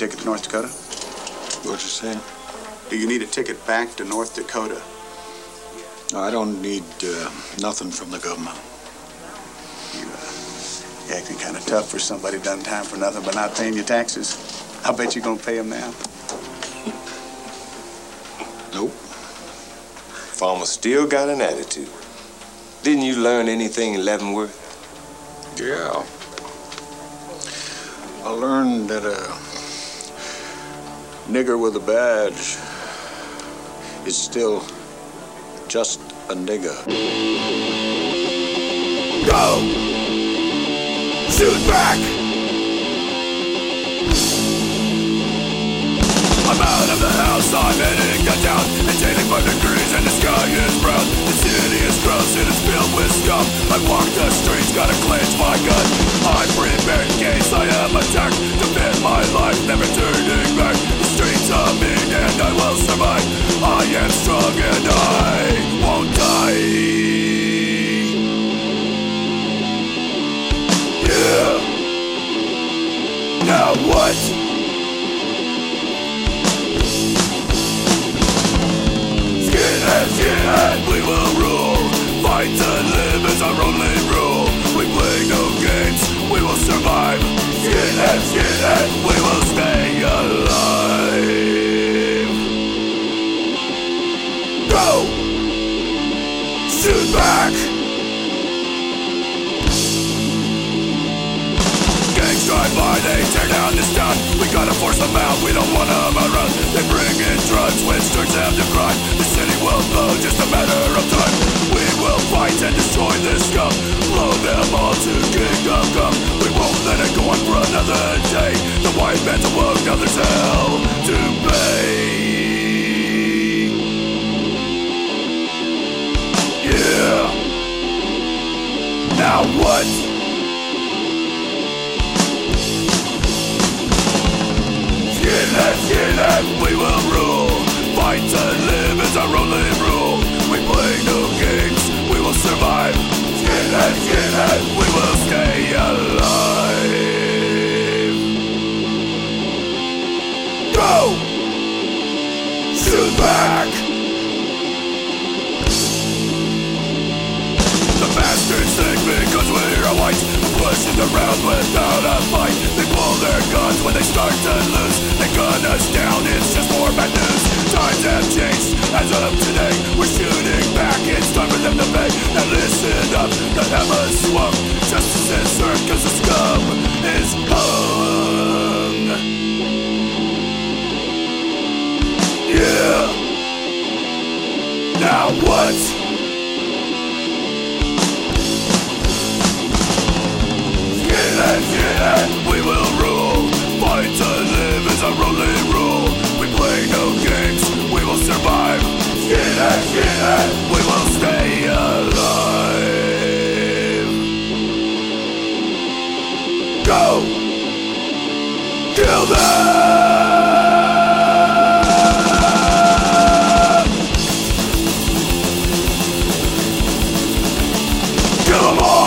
ticket to North Dakota? What'd you say? Do you need a ticket back to North Dakota? No, I don't need uh, nothing from the government. You, uh, you're acting kind of tough for somebody done time for nothing but not paying your taxes. I bet you're gonna pay them now. Nope. Farmer still got an attitude. Didn't you learn anything in Leavenworth? Yeah. I learned that a nigger with a badge is still just a nigger. Go! Shoot back! I'm out of the house, I'm heading downtown It's 85 degrees and the sky is brown The city is gross, it is filled with scum I walk the streets, gotta clench my gun I am strong and I won't die. Yeah. Now what? Skinhead, skinhead, we will rule. Fight to live is our only rule tear down this town We gotta force them out, we don't want them around They bring in drugs, which turns them to crime. The city will blow, just a matter of time. We will fight and destroy this scum. Blow them all to kingdom come We won't let it go on for another day. The white man's awoke, now there's hell to pay Yeah. Now what? Skinhead, skinhead, we will rule. Fight and live is our only rule think because we're white. Pushing around without a fight. They pull their guns when they start to lose. They gun us down, it's just more bad news. Times have changed, as of today. We're shooting back, it's time for them to pay. Now listen up, the hammer swung. Justice is served cause the scum is hung. Yeah. Now what? go! Kill them! Kill them all!